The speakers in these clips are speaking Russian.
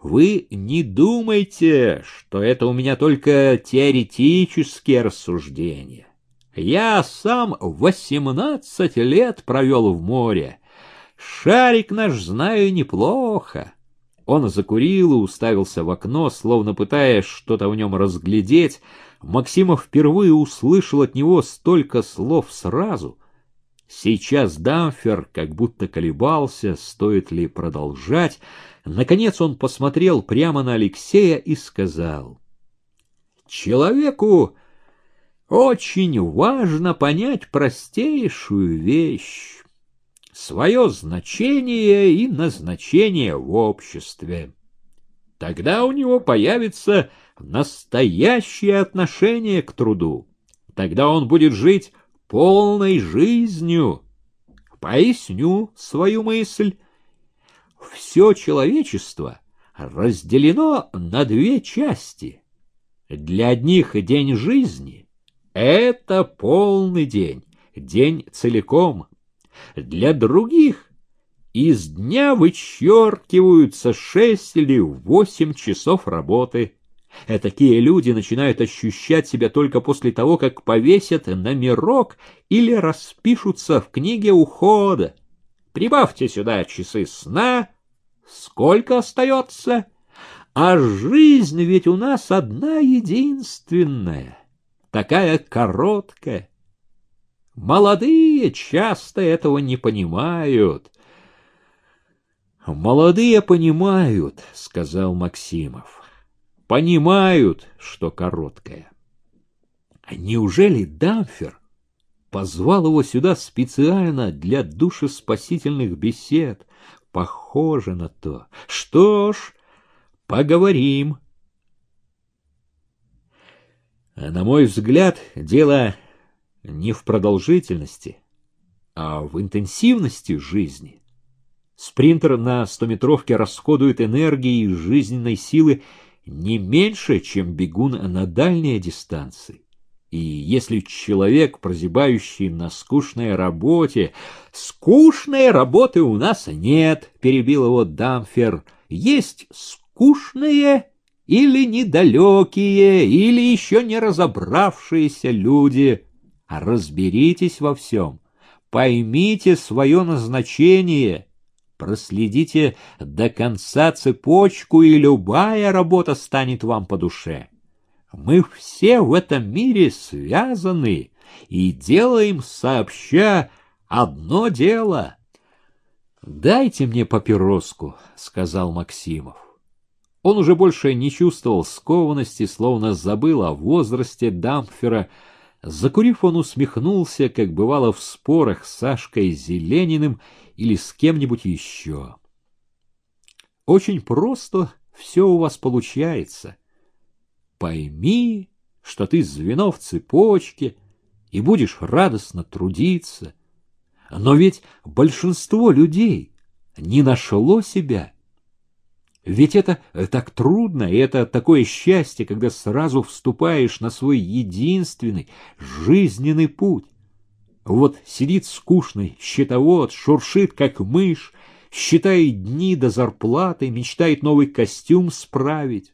Вы не думайте, что это у меня только теоретические рассуждения. Я сам восемнадцать лет провел в море. Шарик наш знаю неплохо. Он закурил и уставился в окно, словно пытаясь что-то в нем разглядеть. Максимов впервые услышал от него столько слов сразу. Сейчас Дамфер как будто колебался, стоит ли продолжать. Наконец он посмотрел прямо на Алексея и сказал. «Человеку очень важно понять простейшую вещь — свое значение и назначение в обществе. Тогда у него появится настоящее отношение к труду. Тогда он будет жить полной жизнью. Поясню свою мысль. Все человечество разделено на две части. Для одних день жизни — это полный день, день целиком. Для других из дня вычеркиваются шесть или восемь часов работы. Такие люди начинают ощущать себя только после того, как повесят номерок или распишутся в книге ухода. Прибавьте сюда часы сна. Сколько остается? А жизнь ведь у нас одна единственная такая короткая. Молодые часто этого не понимают. Молодые понимают, сказал Максимов. Понимают, что короткая. Неужели Дамфер позвал его сюда специально для душеспасительных бесед? Похоже на то. Что ж, поговорим. На мой взгляд, дело не в продолжительности, а в интенсивности жизни. Спринтер на стометровке расходует энергии и жизненной силы не меньше, чем бегун на дальние дистанции. И если человек, прозябающий на скучной работе... «Скучной работы у нас нет», — перебил его Дамфер. «Есть скучные или недалекие, или еще не разобравшиеся люди. Разберитесь во всем, поймите свое назначение, проследите до конца цепочку, и любая работа станет вам по душе. Мы все в этом мире связаны и делаем сообща одно дело. «Дайте мне папироску», — сказал Максимов. Он уже больше не чувствовал скованности, словно забыл о возрасте Дампфера. Закурив, он усмехнулся, как бывало в спорах с Сашкой Зелениным или с кем-нибудь еще. Очень просто все у вас получается. Пойми, что ты звено в цепочке и будешь радостно трудиться. Но ведь большинство людей не нашло себя — ведь это э, так трудно, и это такое счастье, когда сразу вступаешь на свой единственный жизненный путь. Вот сидит скучный счетовод, шуршит, как мышь, считает дни до зарплаты, мечтает новый костюм справить.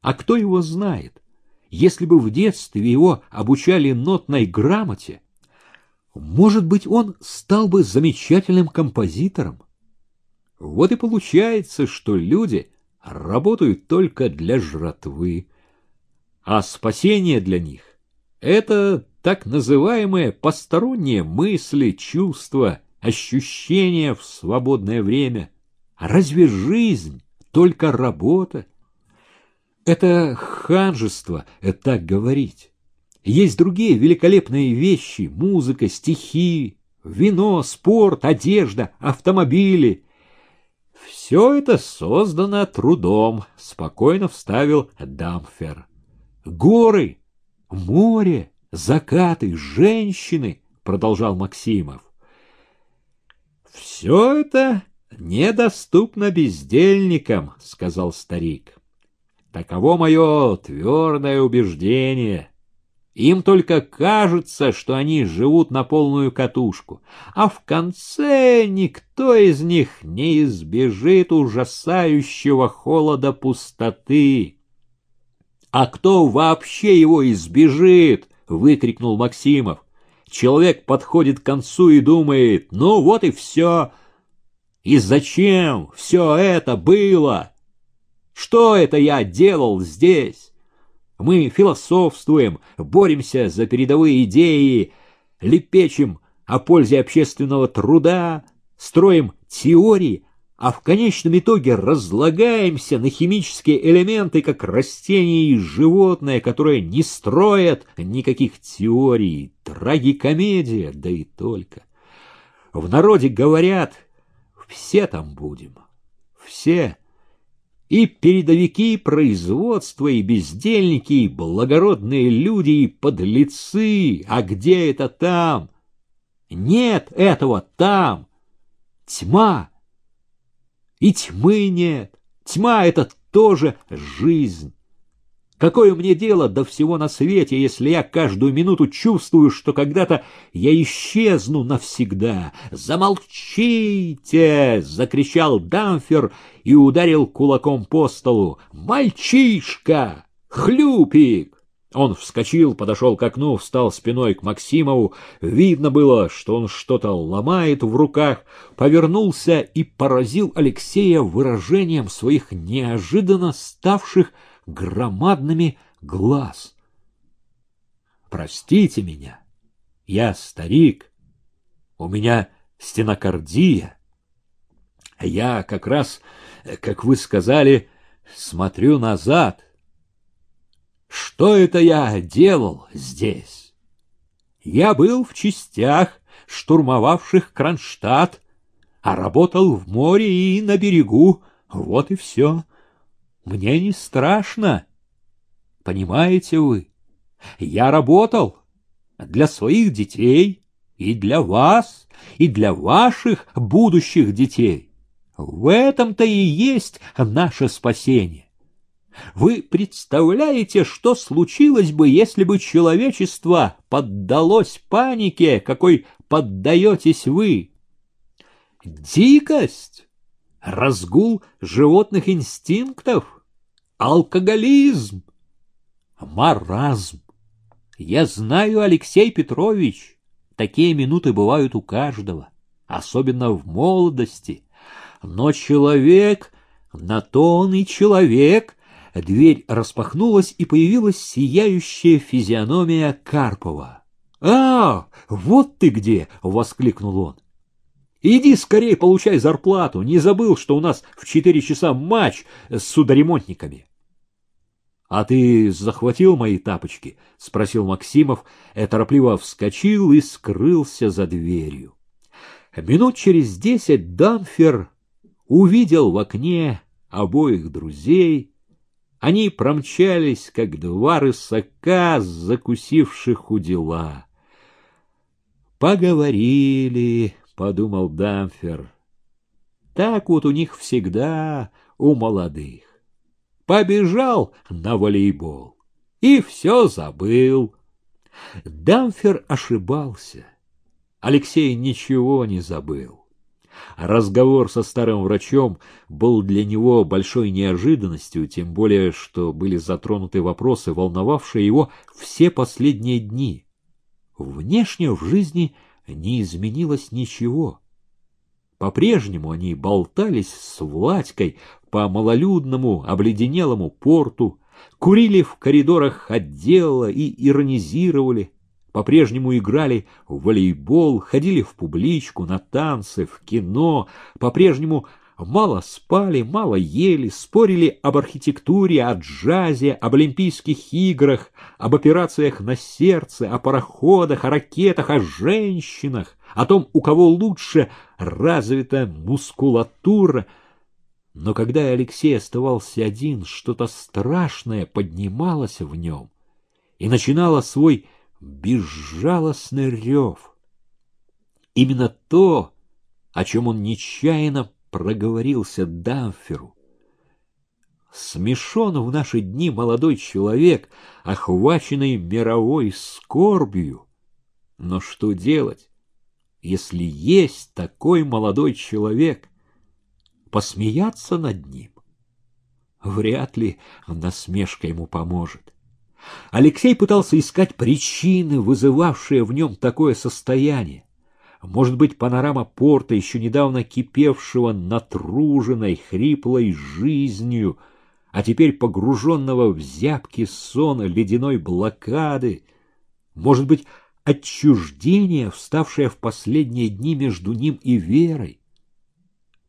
А кто его знает? Если бы в детстве его обучали нотной грамоте, может быть, он стал бы замечательным композитором. Вот и получается, что люди работают только для жратвы, а спасение для них — это так называемые посторонние мысли, чувства, ощущения в свободное время. Разве жизнь только работа? Это ханжество это так говорить. Есть другие великолепные вещи — музыка, стихи, вино, спорт, одежда, автомобили — все это создано трудом, спокойно вставил Дамфер. Горы, море, закаты, женщины, продолжал Максимов. Все это недоступно бездельникам, сказал старик. Таково мое твердое убеждение. Им только кажется, что они живут на полную катушку, а в конце никто из них не избежит ужасающего холода пустоты. «А кто вообще его избежит?» — выкрикнул Максимов. Человек подходит к концу и думает, ну вот и все. И зачем все это было? Что это я делал здесь? Мы философствуем, боремся за передовые идеи, лепечем о пользе общественного труда, строим теории, а в конечном итоге разлагаемся на химические элементы, как растения и животные, которые не строят никаких теорий, трагикомедия, да и только. В народе говорят, все там будем, все и передовики производства, и бездельники, и благородные люди, и подлецы. А где это там? Нет этого там. Тьма. И тьмы нет. Тьма — это тоже жизнь. Какое мне дело до всего на свете, если я каждую минуту чувствую, что когда-то я исчезну навсегда? Замолчите! — закричал Дамфер и ударил кулаком по столу. Мальчишка! Хлюпик! Он вскочил, подошел к окну, встал спиной к Максимову. Видно было, что он что-то ломает в руках, повернулся и поразил Алексея выражением своих неожиданно ставших громадными глаз. Простите меня, я старик, у меня стенокардия. Я как раз, как вы сказали, смотрю назад. Что это я делал здесь? Я был в частях, штурмовавших Кронштадт, а работал в море и на берегу. Вот и все. Мне не страшно. Понимаете вы? Я работал для своих детей и для вас, и для ваших будущих детей. В этом-то и есть наше спасение. Вы представляете, что случилось бы, если бы человечество поддалось панике, какой поддаетесь вы? Дикость, разгул животных инстинктов, алкоголизм, маразм. Я знаю, Алексей Петрович, такие минуты бывают у каждого, особенно в молодости. Но человек, на то он и человек. Дверь распахнулась, и появилась сияющая физиономия Карпова. «А, вот ты где!» — воскликнул он. Иди скорее получай зарплату. Не забыл, что у нас в четыре часа матч с судоремонтниками. — А ты захватил мои тапочки? — спросил Максимов, и торопливо вскочил и скрылся за дверью. Минут через десять Дамфер увидел в окне обоих друзей. Они промчались, как два рысака, закусивших у дела. Поговорили, подумал Дамфер. Так вот у них всегда у молодых. Побежал на волейбол и все забыл. Дамфер ошибался. Алексей ничего не забыл. Разговор со старым врачом был для него большой неожиданностью, тем более, что были затронуты вопросы, волновавшие его все последние дни. Внешне в жизни – не изменилось ничего. По-прежнему они болтались с Владькой по малолюдному, обледенелому порту, курили в коридорах отдела и иронизировали, по-прежнему играли в волейбол, ходили в публичку, на танцы, в кино, по-прежнему мало спали, мало ели, спорили об архитектуре, о джазе, об Олимпийских играх, об операциях на сердце, о пароходах, о ракетах, о женщинах, о том, у кого лучше развита мускулатура. Но когда Алексей оставался один, что-то страшное поднималось в нем и начинало свой безжалостный рев. Именно то, о чем он нечаянно проговорился Дамферу. смешон в наши дни молодой человек, охваченный мировой скорбью. Но что делать, если есть такой молодой человек? Посмеяться над ним? Вряд ли насмешка ему поможет. Алексей пытался искать причины, вызывавшие в нем такое состояние. Может быть, панорама порта, еще недавно кипевшего натруженной, хриплой жизнью, а теперь погруженного в зябкий сон ледяной блокады, может быть, отчуждение, вставшее в последние дни между ним и Верой.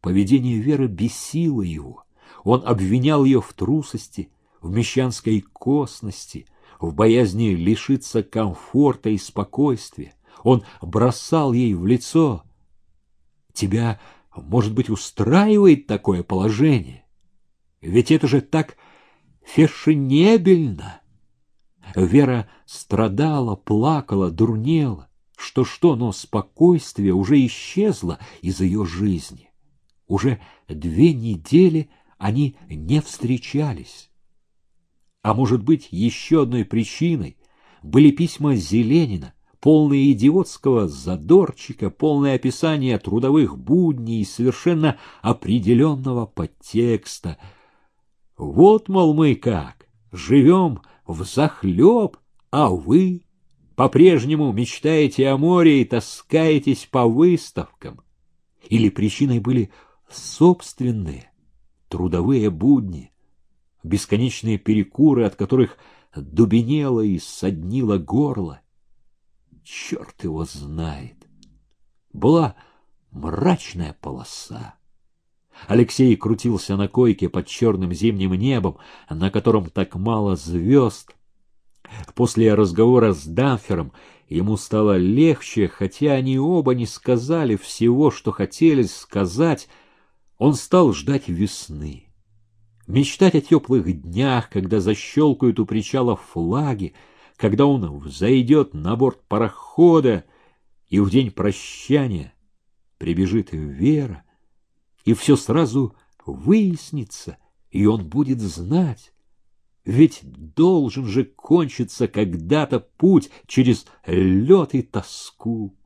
Поведение Веры бесило его. Он обвинял ее в трусости, в мещанской косности, в боязни лишиться комфорта и спокойствия. Он бросал ей в лицо. Тебя, может быть, устраивает такое положение? Ведь это же так фешенебельно. Вера страдала, плакала, дурнела. Что-что, но спокойствие уже исчезло из ее жизни. Уже две недели они не встречались. А может быть, еще одной причиной были письма Зеленина, полные идиотского задорчика, полное описание трудовых будней и совершенно определенного подтекста. Вот, мол, мы как, живем взахлеб, а вы по-прежнему мечтаете о море и таскаетесь по выставкам. Или причиной были собственные трудовые будни, бесконечные перекуры, от которых дубенело и соднило горло. Черт его знает. Была мрачная полоса. Алексей крутился на койке под черным зимним небом, на котором так мало звезд. После разговора с Дамфером ему стало легче, хотя они оба не сказали всего, что хотели сказать. Он стал ждать весны, мечтать о теплых днях, когда защелкают у причала флаги, когда он взойдет на борт парохода, и в день прощания прибежит Вера, и все сразу выяснится, и он будет знать. Ведь должен же кончиться когда-то путь через лед и тоску.